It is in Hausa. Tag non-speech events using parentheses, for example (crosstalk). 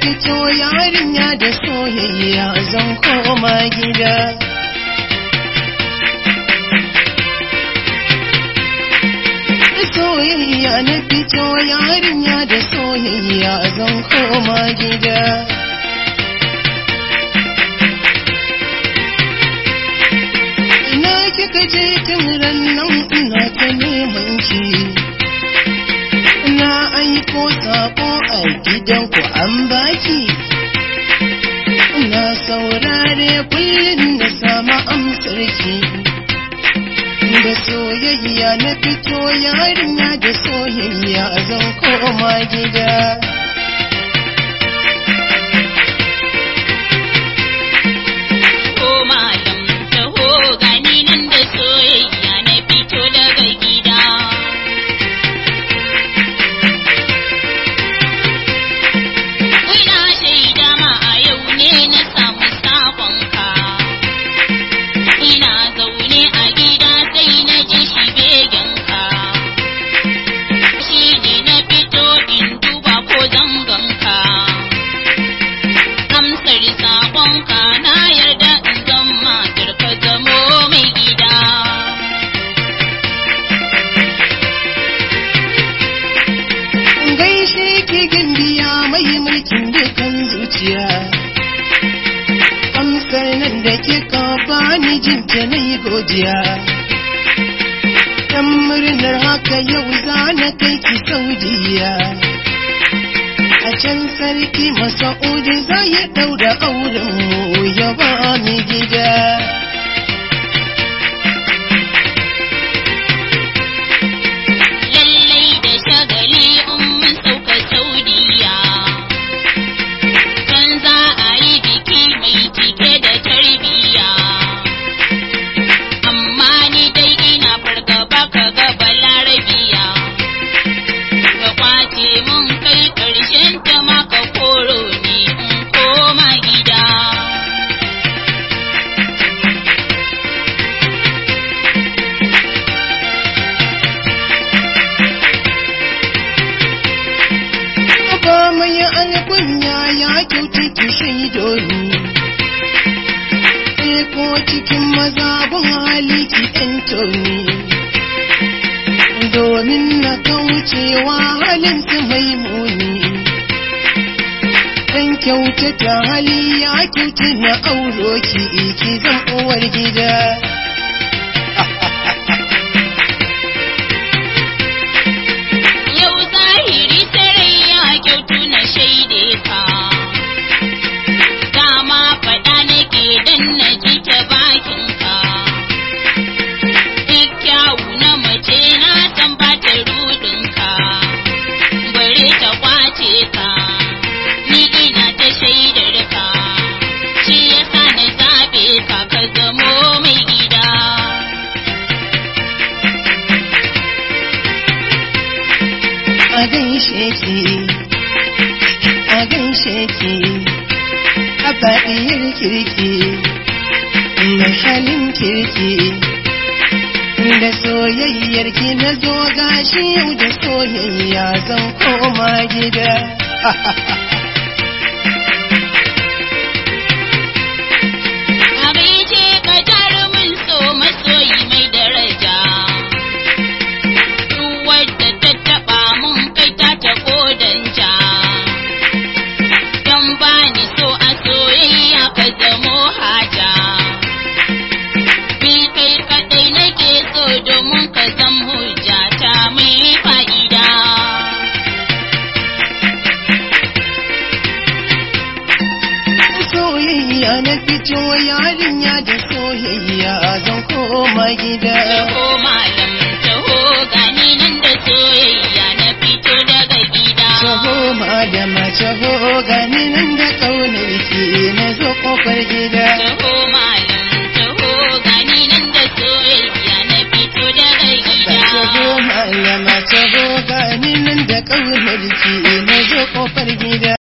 yarinya da soyayya zan koma gida. Soyayya na fito yarinya da soyayya zan koma gida. Ina kika je tun ran ina a gidan ku an baki. Na saurare kullum na samu amsar ki da soyayya na fito yarinya da soyayya zan koma gida. Zuciya amsar nan da kika bani jinta na yi godiya. Dan murnar haka yau za na kai ki saudiya. A can sarki masa'udi za ya daura auren mu ya ba ni gida. Alkunya ya kyauta ki shaido ni maza bin hali ki ɗanto ni. Domin na kaucewa halin su mai muni. Dan kyautata hali ya kyauta na auro ki ki zan uwar gida. Zamo mai gida. a gaishe kirki halin kirki da soyayyar ki gashi yau da soyayya zan koma (laughs) domin ka zam hujja ta mai fa'ida. soyayya na fito yarinya da soyayya zan koma gida Taho malam taho gani nan da soyayya na fito daga gida. Taho malama taho gani nan da ƙaunar ki na zo ƙofar gida taho